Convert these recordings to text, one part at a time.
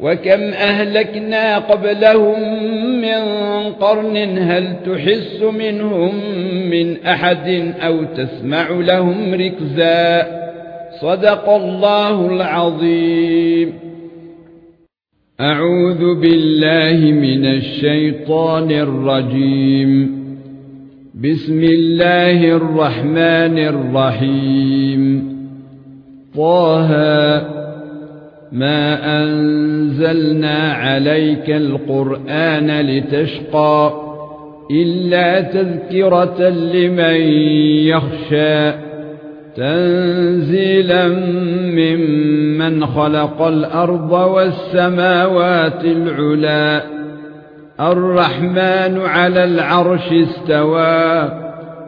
وكم أهلكنا قبلهم من قرن هل تحس منهم من أحد أو تسمع لهم ركزا؟ صدق الله العظيم. أعوذ بالله من الشيطان الرجيم. بسم الله الرحمن الرحيم. طه ما انزلنا عليك القران لتشقى الا تذكرة لمن يخشى تنزيلا ممن خلق الأرض والسماوات العلى الرحمن على العرش استوى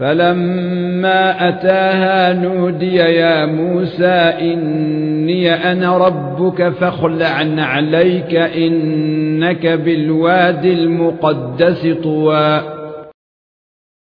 فلما أتاها نودي يا موسى إني أنا ربك فاخلع عليك إنك بالوادي المقدس طوى.